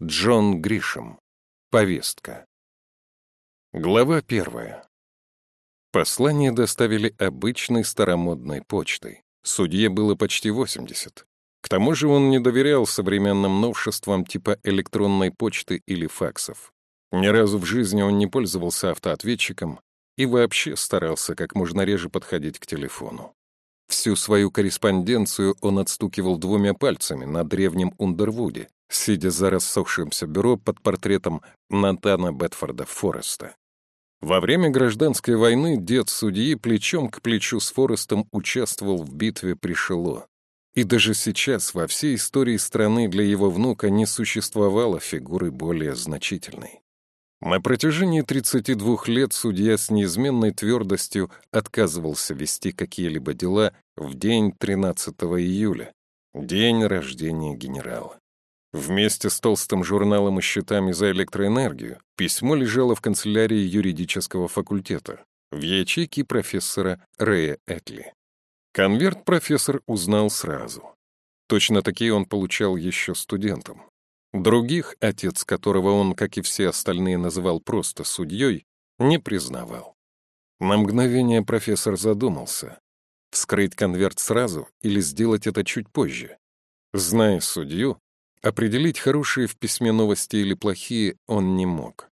Джон Гришем. Повестка. Глава первая. Послание доставили обычной старомодной почтой. Судье было почти 80. К тому же он не доверял современным новшествам типа электронной почты или факсов. Ни разу в жизни он не пользовался автоответчиком и вообще старался как можно реже подходить к телефону. Всю свою корреспонденцию он отстукивал двумя пальцами на древнем Ундервуде, сидя за рассохшимся бюро под портретом Натана Бетфорда Фореста. Во время гражданской войны дед судьи плечом к плечу с Форестом участвовал в битве при Шило. И даже сейчас во всей истории страны для его внука не существовало фигуры более значительной. На протяжении 32 лет судья с неизменной твердостью отказывался вести какие-либо дела в день 13 июля, день рождения генерала. Вместе с толстым журналом и счетами за электроэнергию письмо лежало в канцелярии юридического факультета, в ячейке профессора Рэя Этли. Конверт профессор узнал сразу. Точно такие он получал еще студентом. Других, отец которого он, как и все остальные, называл просто судьей, не признавал. На мгновение профессор задумался, вскрыть конверт сразу или сделать это чуть позже. Зная судью, Определить, хорошие в письме новости или плохие, он не мог.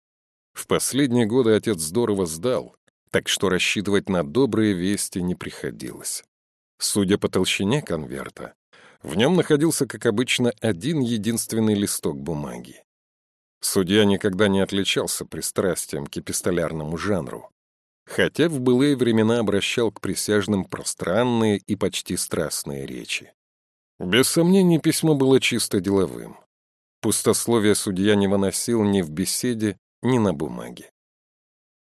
В последние годы отец здорово сдал, так что рассчитывать на добрые вести не приходилось. Судя по толщине конверта, в нем находился, как обычно, один единственный листок бумаги. Судья никогда не отличался пристрастием к эпистолярному жанру, хотя в былые времена обращал к присяжным пространные и почти страстные речи. Без сомнений, письмо было чисто деловым. Пустословие судья не выносил ни в беседе, ни на бумаге.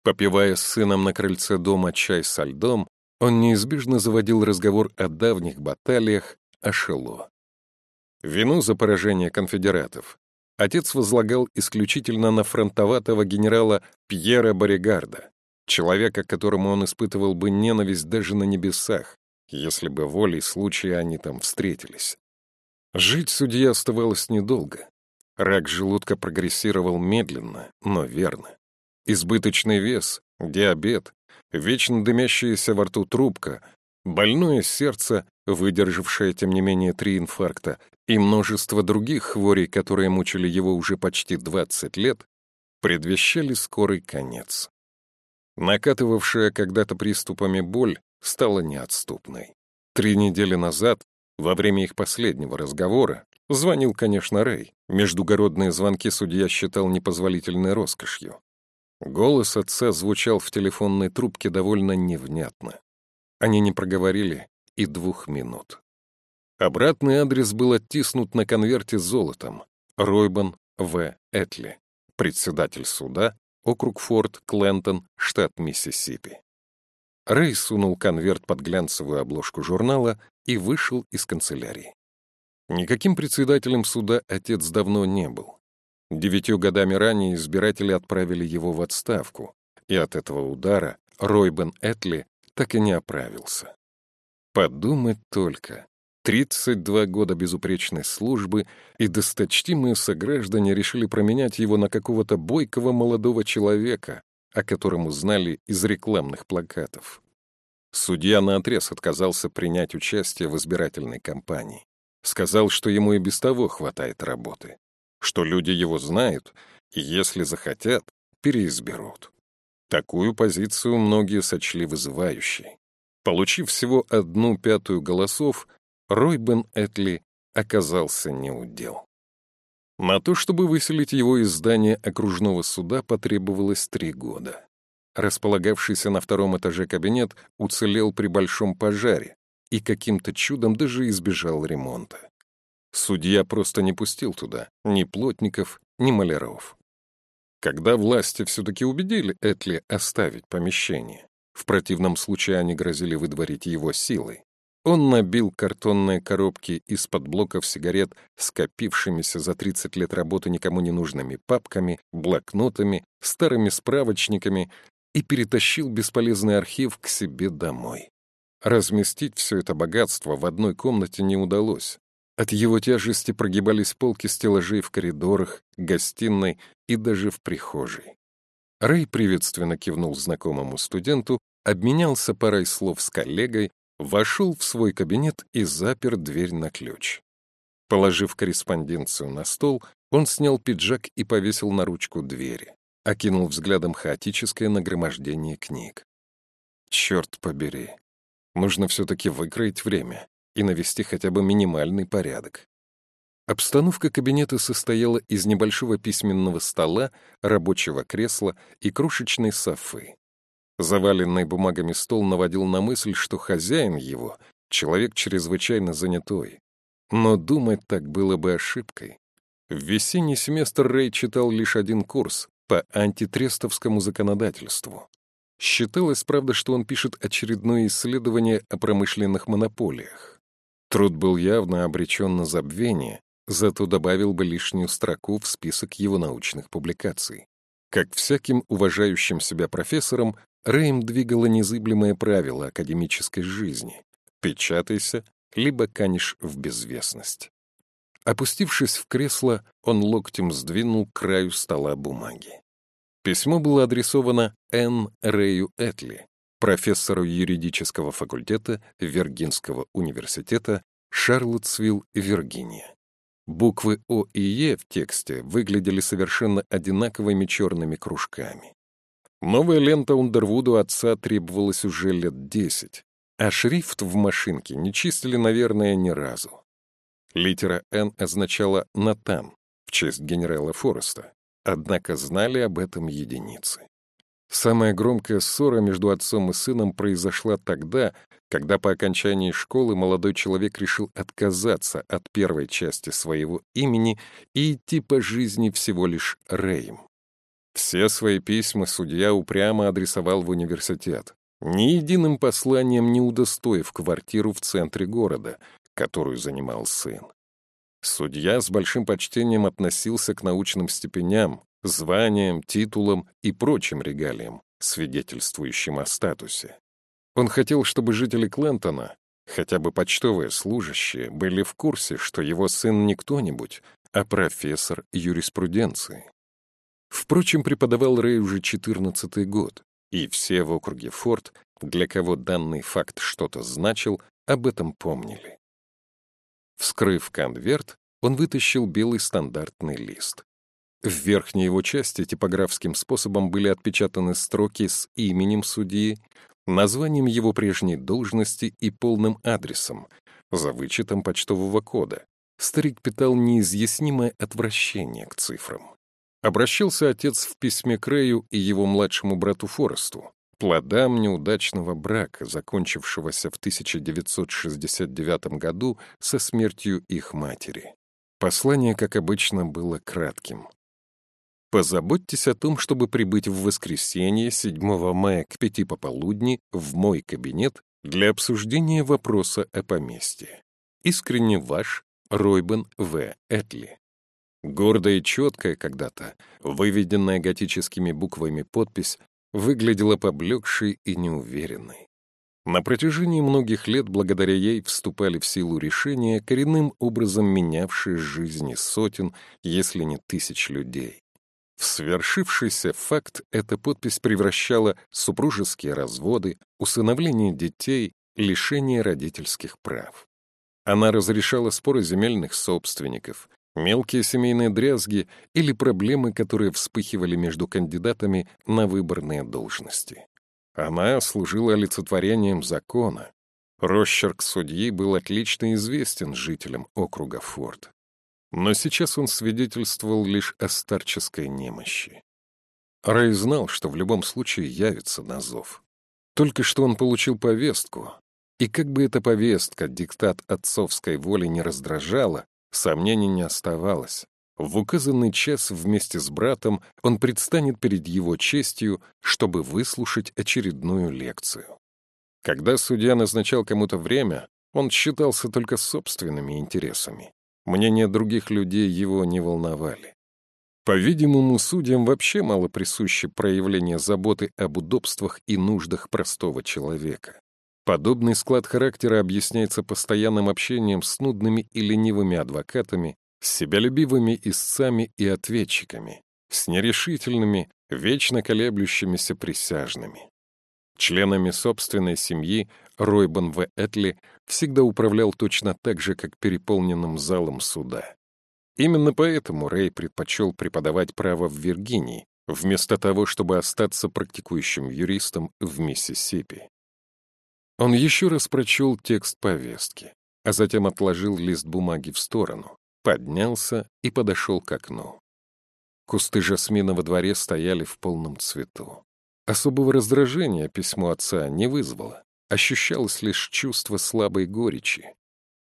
Попивая с сыном на крыльце дома чай со льдом, он неизбежно заводил разговор о давних баталиях, о Шело. Вину за поражение конфедератов отец возлагал исключительно на фронтоватого генерала Пьера Боригарда, человека, которому он испытывал бы ненависть даже на небесах, если бы волей случая они там встретились. Жить судье оставалось недолго. Рак желудка прогрессировал медленно, но верно. Избыточный вес, диабет, вечно дымящаяся во рту трубка, больное сердце, выдержавшее, тем не менее, три инфаркта, и множество других хворей, которые мучили его уже почти 20 лет, предвещали скорый конец. Накатывавшая когда-то приступами боль стала неотступной. Три недели назад, во время их последнего разговора, звонил, конечно, Рэй. Междугородные звонки судья считал непозволительной роскошью. Голос отца звучал в телефонной трубке довольно невнятно. Они не проговорили и двух минут. Обратный адрес был оттиснут на конверте золотом. Ройбан В. Этли, председатель суда, округ Форт, Клентон, штат Миссисипи. Рэй сунул конверт под глянцевую обложку журнала и вышел из канцелярии. Никаким председателем суда отец давно не был. Девятью годами ранее избиратели отправили его в отставку, и от этого удара Ройбен Этли так и не оправился. Подумать только. 32 года безупречной службы, и досточтимые сограждане решили променять его на какого-то бойкого молодого человека, о котором узнали из рекламных плакатов. Судья наотрез отказался принять участие в избирательной кампании. Сказал, что ему и без того хватает работы, что люди его знают, и если захотят, переизберут. Такую позицию многие сочли вызывающей. Получив всего одну пятую голосов, Ройбен Этли оказался неудел. На то, чтобы выселить его из здания окружного суда, потребовалось три года. Располагавшийся на втором этаже кабинет уцелел при большом пожаре и каким-то чудом даже избежал ремонта. Судья просто не пустил туда ни плотников, ни маляров. Когда власти все-таки убедили Этли оставить помещение, в противном случае они грозили выдворить его силой, он набил картонные коробки из-под блоков сигарет скопившимися за 30 лет работы никому не нужными папками, блокнотами, старыми справочниками и перетащил бесполезный архив к себе домой. Разместить все это богатство в одной комнате не удалось. От его тяжести прогибались полки стеллажей в коридорах, гостиной и даже в прихожей. Рэй приветственно кивнул знакомому студенту, обменялся парой слов с коллегой, вошел в свой кабинет и запер дверь на ключ. Положив корреспонденцию на стол, он снял пиджак и повесил на ручку двери, окинул взглядом хаотическое нагромождение книг. Черт побери. Нужно все-таки выкроить время и навести хотя бы минимальный порядок. Обстановка кабинета состояла из небольшого письменного стола, рабочего кресла и крошечной софы. Заваленный бумагами стол наводил на мысль, что хозяин его — человек чрезвычайно занятой. Но думать так было бы ошибкой. В весенний семестр Рэй читал лишь один курс по антитрестовскому законодательству. Считалось, правда, что он пишет очередное исследование о промышленных монополиях. Труд был явно обречен на забвение, зато добавил бы лишнюю строку в список его научных публикаций. Как всяким уважающим себя профессором, Рэем двигало незыблемое правило академической жизни — печатайся, либо канешь в безвестность. Опустившись в кресло, он локтем сдвинул краю стола бумаги. Письмо было адресовано Н. Рэю Этли, профессору юридического факультета Виргинского университета Шарлоттсвилл, Виргиния. Буквы О и Е в тексте выглядели совершенно одинаковыми черными кружками. Новая лента Ундервуду отца требовалась уже лет десять, а шрифт в машинке не чистили, наверное, ни разу. Литера «Н» означала «Натан» в честь генерала Фореста, однако знали об этом единицы. Самая громкая ссора между отцом и сыном произошла тогда, когда по окончании школы молодой человек решил отказаться от первой части своего имени и идти по жизни всего лишь Рэем. Все свои письма судья упрямо адресовал в университет, ни единым посланием не удостоив квартиру в центре города, которую занимал сын. Судья с большим почтением относился к научным степеням, званиям, титулам и прочим регалиям, свидетельствующим о статусе. Он хотел, чтобы жители Клентона, хотя бы почтовые служащие, были в курсе, что его сын не кто-нибудь, а профессор юриспруденции. Впрочем, преподавал Рэй уже 14 год, и все в округе Форд, для кого данный факт что-то значил, об этом помнили. Вскрыв конверт, он вытащил белый стандартный лист. В верхней его части типографским способом были отпечатаны строки с именем судьи, названием его прежней должности и полным адресом, за вычетом почтового кода. Старик питал неизъяснимое отвращение к цифрам. Обращался отец в письме к Рэю и его младшему брату Форесту, плодам неудачного брака, закончившегося в 1969 году со смертью их матери. Послание, как обычно, было кратким. Позаботьтесь о том, чтобы прибыть в воскресенье 7 мая к пяти пополудни в мой кабинет для обсуждения вопроса о поместье. Искренне ваш Ройбен В. Этли. Гордая и четкая когда-то, выведенная готическими буквами подпись, выглядела поблекшей и неуверенной. На протяжении многих лет благодаря ей вступали в силу решения, коренным образом менявшие жизни сотен, если не тысяч людей. В свершившийся факт эта подпись превращала супружеские разводы, усыновление детей, лишение родительских прав. Она разрешала споры земельных собственников, мелкие семейные дрязги или проблемы, которые вспыхивали между кандидатами на выборные должности. Она служила олицетворением закона. Росчерк судьи был отлично известен жителям округа Форд. Но сейчас он свидетельствовал лишь о старческой немощи. Рэй знал, что в любом случае явится на зов. Только что он получил повестку, и как бы эта повестка, диктат отцовской воли не раздражала, Сомнений не оставалось. В указанный час вместе с братом он предстанет перед его честью, чтобы выслушать очередную лекцию. Когда судья назначал кому-то время, он считался только собственными интересами. Мнения других людей его не волновали. По-видимому, судьям вообще мало присуще проявление заботы об удобствах и нуждах простого человека. Подобный склад характера объясняется постоянным общением с нудными и ленивыми адвокатами, с себялюбивыми истцами и ответчиками, с нерешительными, вечно колеблющимися присяжными. Членами собственной семьи Ройбан В. Этли всегда управлял точно так же, как переполненным залом суда. Именно поэтому Рэй предпочел преподавать право в Виргинии, вместо того, чтобы остаться практикующим юристом в Миссисипи. Он еще раз прочел текст повестки, а затем отложил лист бумаги в сторону, поднялся и подошел к окну. Кусты жасмина во дворе стояли в полном цвету. Особого раздражения письмо отца не вызвало. Ощущалось лишь чувство слабой горечи.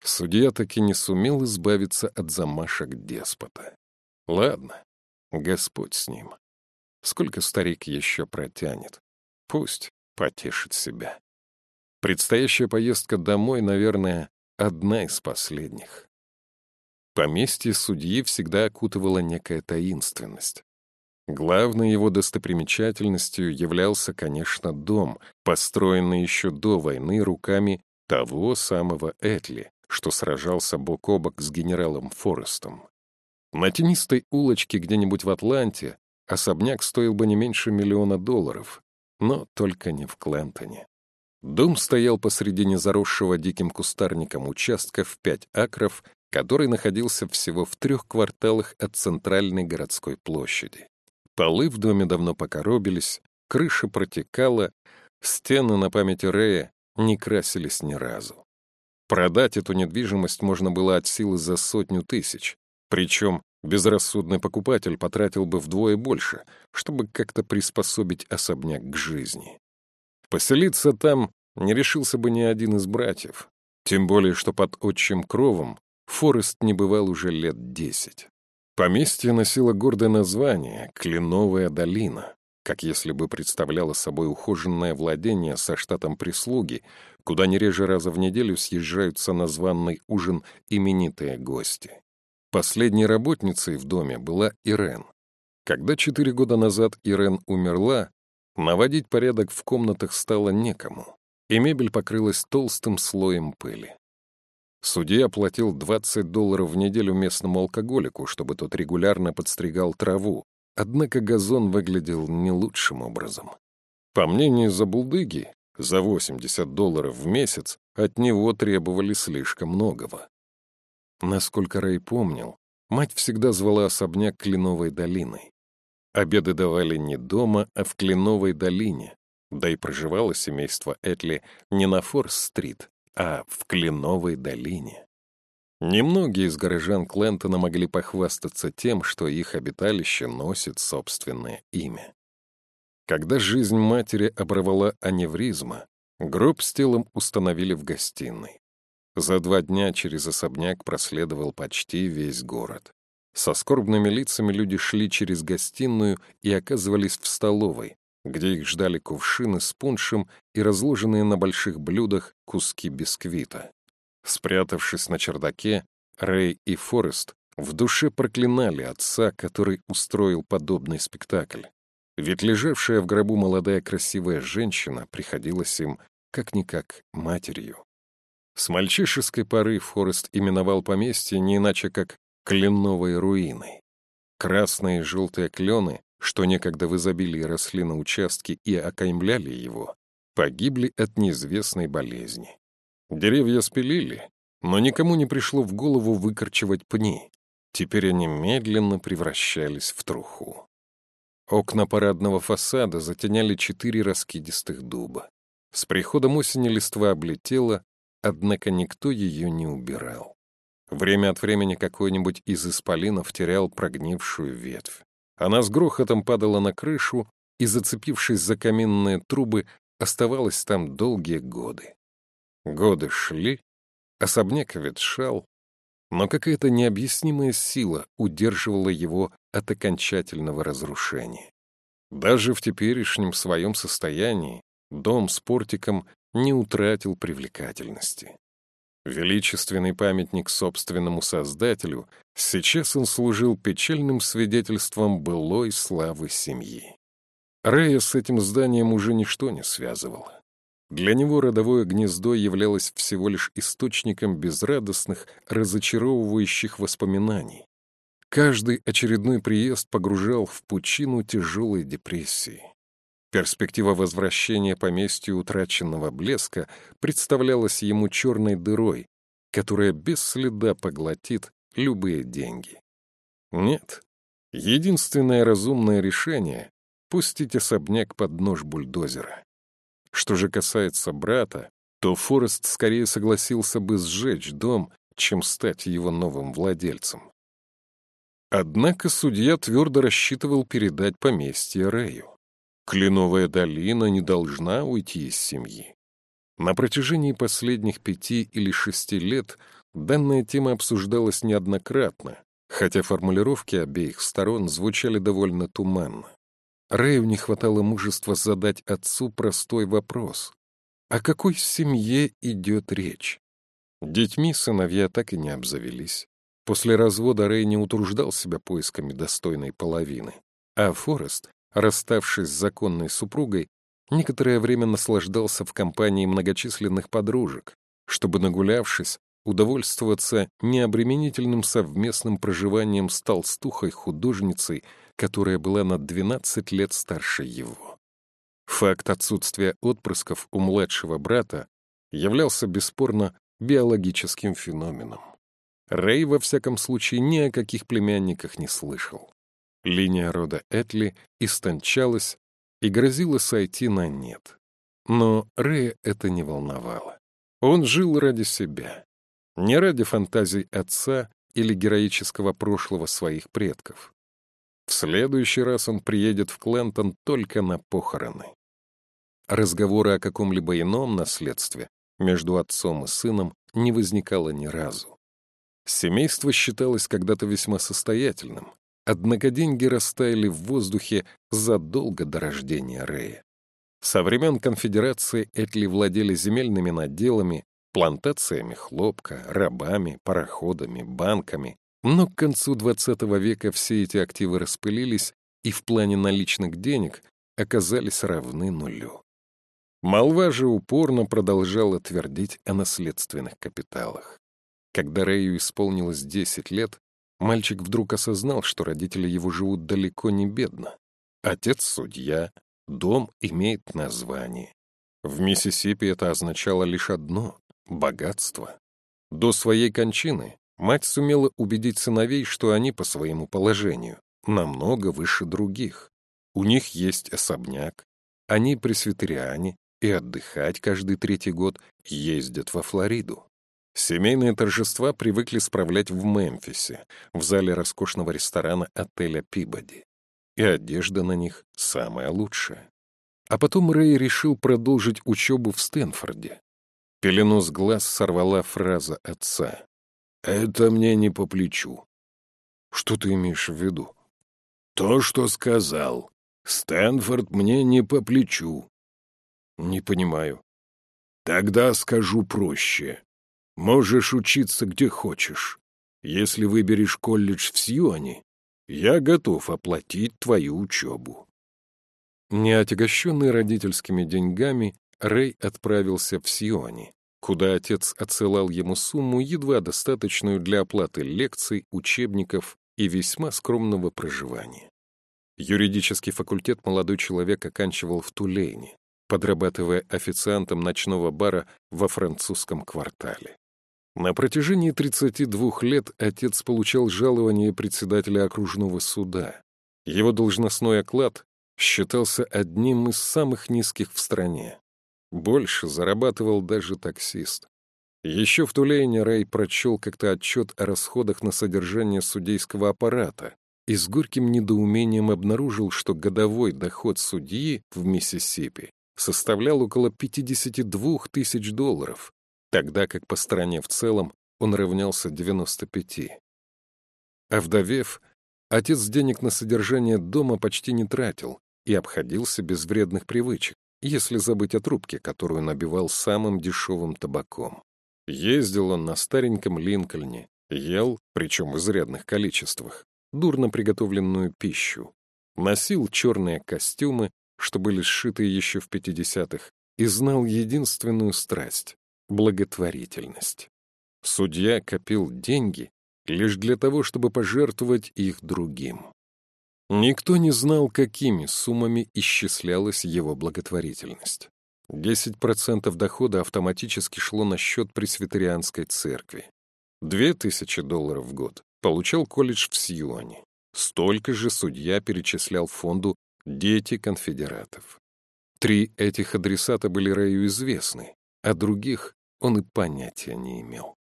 Судья таки не сумел избавиться от замашек деспота. Ладно, Господь с ним. Сколько старик еще протянет? Пусть потешит себя. Предстоящая поездка домой, наверное, одна из последних. Поместье судьи всегда окутывала некая таинственность. Главной его достопримечательностью являлся, конечно, дом, построенный еще до войны руками того самого Этли, что сражался бок о бок с генералом Форестом. На тенистой улочке где-нибудь в Атланте особняк стоил бы не меньше миллиона долларов, но только не в Клентоне. Дом стоял посредине заросшего диким кустарником участка в пять акров, который находился всего в трех кварталах от центральной городской площади. Полы в доме давно покоробились, крыша протекала, стены на памяти Рея не красились ни разу. Продать эту недвижимость можно было от силы за сотню тысяч, причем безрассудный покупатель потратил бы вдвое больше, чтобы как-то приспособить особняк к жизни. Поселиться там не решился бы ни один из братьев, тем более что под отчим кровом Форест не бывал уже лет десять. Поместье носило гордое название «Кленовая долина», как если бы представляло собой ухоженное владение со штатом прислуги, куда не реже раза в неделю съезжаются на званный ужин именитые гости. Последней работницей в доме была Ирен. Когда четыре года назад Ирен умерла, наводить порядок в комнатах стало некому, и мебель покрылась толстым слоем пыли. Судья платил 20 долларов в неделю местному алкоголику, чтобы тот регулярно подстригал траву, однако газон выглядел не лучшим образом. По мнению Забулдыги, за 80 долларов в месяц от него требовали слишком многого. Насколько Рэй помнил, мать всегда звала особняк Кленовой долиной. Обеды давали не дома, а в Кленовой долине, да и проживало семейство Этли не на Форс-стрит, а в Кленовой долине. Немногие из горожан Клентона могли похвастаться тем, что их обиталище носит собственное имя. Когда жизнь матери оборвала аневризма, гроб с телом установили в гостиной. За два дня через особняк проследовал почти весь город. Со скорбными лицами люди шли через гостиную и оказывались в столовой, где их ждали кувшины с пуншем и разложенные на больших блюдах куски бисквита. Спрятавшись на чердаке, Рэй и Форест в душе проклинали отца, который устроил подобный спектакль. Ведь лежавшая в гробу молодая красивая женщина приходилась им как-никак матерью. С мальчишеской поры Форест именовал поместье не иначе, как «кленовой руиной». Красные и желтые клены, что некогда в изобилии росли на участке и окаймляли его, погибли от неизвестной болезни. Деревья спилили, но никому не пришло в голову выкорчевать пни. Теперь они медленно превращались в труху. Окна парадного фасада затеняли четыре раскидистых дуба. С приходом осени листва облетела, Однако никто ее не убирал. Время от времени какой-нибудь из исполинов терял прогнившую ветвь. Она с грохотом падала на крышу и, зацепившись за каминные трубы, оставалась там долгие годы. Годы шли, особняк ветшал, но какая-то необъяснимая сила удерживала его от окончательного разрушения. Даже в теперешнем своем состоянии дом с портиком не утратил привлекательности. Величественный памятник собственному создателю, сейчас он служил печальным свидетельством былой славы семьи. Рэя с этим зданием уже ничто не связывало. Для него родовое гнездо являлось всего лишь источником безрадостных, разочаровывающих воспоминаний. Каждый очередной приезд погружал в пучину тяжелой депрессии. Перспектива возвращения поместью утраченного блеска представлялась ему черной дырой, которая без следа поглотит любые деньги. Нет, единственное разумное решение — пустить особняк под нож бульдозера. Что же касается брата, то Форест скорее согласился бы сжечь дом, чем стать его новым владельцем. Однако судья твердо рассчитывал передать поместье Рэю. Кленовая долина не должна уйти из семьи. На протяжении последних пяти или шести лет данная тема обсуждалась неоднократно, хотя формулировки обеих сторон звучали довольно туманно. Рэю не хватало мужества задать отцу простой вопрос. О какой семье идет речь? Детьми сыновья так и не обзавелись. После развода Рэй не утруждал себя поисками достойной половины, а Форест, расставшись с законной супругой, некоторое время наслаждался в компании многочисленных подружек, чтобы, нагулявшись, удовольствоваться необременительным совместным проживанием с толстухой-художницей, которая была на 12 лет старше его. Факт отсутствия отпрысков у младшего брата являлся бесспорно биологическим феноменом. Рэй, во всяком случае, ни о каких племянниках не слышал. Линия рода Этли истончалась и грозила сойти на нет. Но Рэя это не волновало. Он жил ради себя, не ради фантазий отца или героического прошлого своих предков. В следующий раз он приедет в Клентон только на похороны. Разговоры о каком-либо ином наследстве между отцом и сыном не возникало ни разу. Семейство считалось когда-то весьма состоятельным, однако деньги растаяли в воздухе задолго до рождения Рэя. Со времен конфедерации Этли владели земельными наделами, плантациями хлопка, рабами, пароходами, банками, но к концу XX века все эти активы распылились и в плане наличных денег оказались равны нулю. Молва же упорно продолжала твердить о наследственных капиталах. Когда Рэю исполнилось 10 лет, мальчик вдруг осознал, что родители его живут далеко не бедно. Отец — судья, дом имеет название. В Миссисипи это означало лишь одно — богатство. До своей кончины мать сумела убедить сыновей, что они по своему положению намного выше других. У них есть особняк, они пресвитериане и отдыхать каждый третий год ездят во Флориду. Семейные торжества привыкли справлять в Мемфисе, в зале роскошного ресторана отеля Пибоди. И одежда на них самая лучшая. А потом Рэй решил продолжить учебу в Стэнфорде. Пелену с глаз сорвала фраза отца. «Это мне не по плечу». «Что ты имеешь в виду?» «То, что сказал. Стэнфорд мне не по плечу». «Не понимаю». «Тогда скажу проще. Можешь учиться где хочешь. Если выберешь колледж в Сьюане, я готов оплатить твою учебу». Не отягощенный родительскими деньгами, Рэй отправился в Сионе, куда отец отсылал ему сумму, едва достаточную для оплаты лекций, учебников и весьма скромного проживания. Юридический факультет молодой человек оканчивал в Тулейне, подрабатывая официантом ночного бара во французском квартале. На протяжении 32 лет отец получал жалование председателя окружного суда. Его должностной оклад считался одним из самых низких в стране. Больше зарабатывал даже таксист. Еще в Тулейне Рэй прочел как-то отчет о расходах на содержание судейского аппарата и с горьким недоумением обнаружил, что годовой доход судьи в Миссисипи составлял около 52 тысяч долларов, тогда как по стране в целом он равнялся 95. Овдовев, отец денег на содержание дома почти не тратил и обходился без вредных привычек, если забыть о трубке, которую набивал самым дешевым табаком. Ездил он на стареньком Линкольне, ел, причем в изрядных количествах, дурно приготовленную пищу, носил черные костюмы, что были сшиты еще в 50-х, и знал единственную страсть — благотворительность. Судья копил деньги лишь для того, чтобы пожертвовать их другим. Никто не знал, какими суммами исчислялась его благотворительность. 10% дохода автоматически шло на счет пресвитерианской церкви. 2000 долларов в год получал колледж в Сьюане. Столько же судья перечислял фонду «Дети конфедератов». Три этих адресата были Рэю известны, а других он и понятия не имел.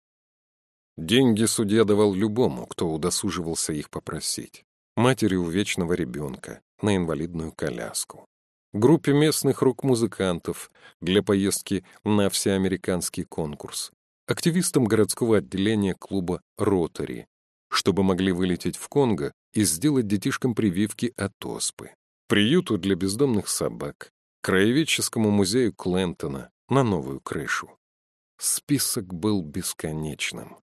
Деньги судья давал любому, кто удосуживался их попросить. Матери у вечного ребенка, на инвалидную коляску. Группе местных рук-музыкантов для поездки на всеамериканский конкурс. Активистам городского отделения клуба «Ротари», чтобы могли вылететь в Конго и сделать детишкам прививки от оспы. Приюту для бездомных собак, краеведческому музею Клентона на новую крышу. Список был бесконечным.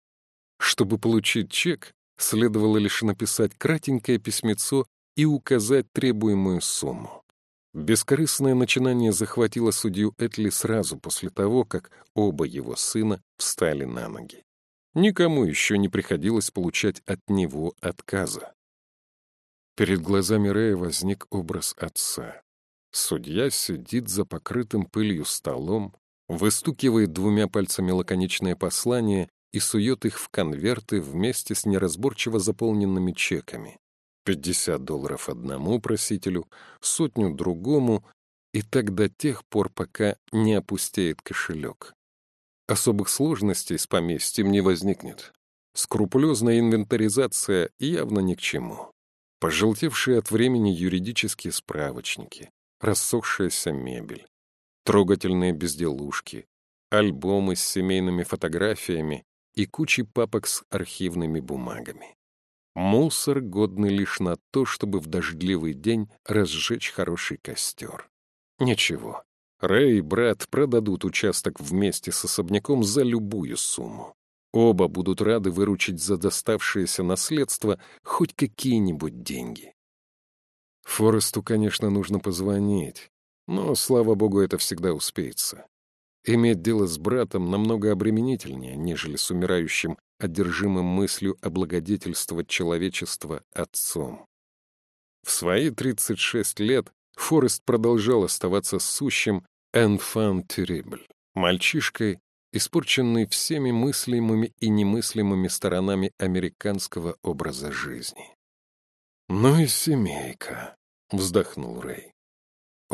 Чтобы получить чек, следовало лишь написать кратенькое письмецо и указать требуемую сумму. Бескорыстное начинание захватило судью Этли сразу после того, как оба его сына встали на ноги. Никому еще не приходилось получать от него отказа. Перед глазами Рэя возник образ отца. Судья сидит за покрытым пылью столом, выстукивает двумя пальцами лаконичное послание и сует их в конверты вместе с неразборчиво заполненными чеками. 50 долларов одному просителю, сотню другому, и так до тех пор, пока не опустеет кошелек. Особых сложностей с поместьем не возникнет. Скрупулезная инвентаризация явно ни к чему. Пожелтевшие от времени юридические справочники, рассохшаяся мебель, трогательные безделушки, альбомы с семейными фотографиями и кучей папок с архивными бумагами. Мусор, годный лишь на то, чтобы в дождливый день разжечь хороший костер. Ничего, Рэй и брат продадут участок вместе с особняком за любую сумму. Оба будут рады выручить за доставшееся наследство хоть какие-нибудь деньги. Форесту, конечно, нужно позвонить, но, слава богу, это всегда успеется. Иметь дело с братом намного обременительнее, нежели с умирающим, одержимым мыслью облагодетельствовать человечество отцом. В свои 36 лет Форест продолжал оставаться сущим «enfant terrible» — мальчишкой, испорченный всеми мыслимыми и немыслимыми сторонами американского образа жизни. «Ну и семейка», — вздохнул Рэй.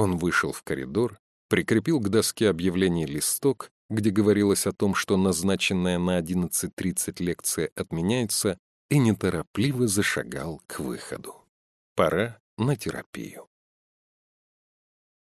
Он вышел в коридор, прикрепил к доске объявлений листок, где говорилось о том, что назначенная на 11.30 лекция отменяется, и неторопливо зашагал к выходу. Пора на терапию.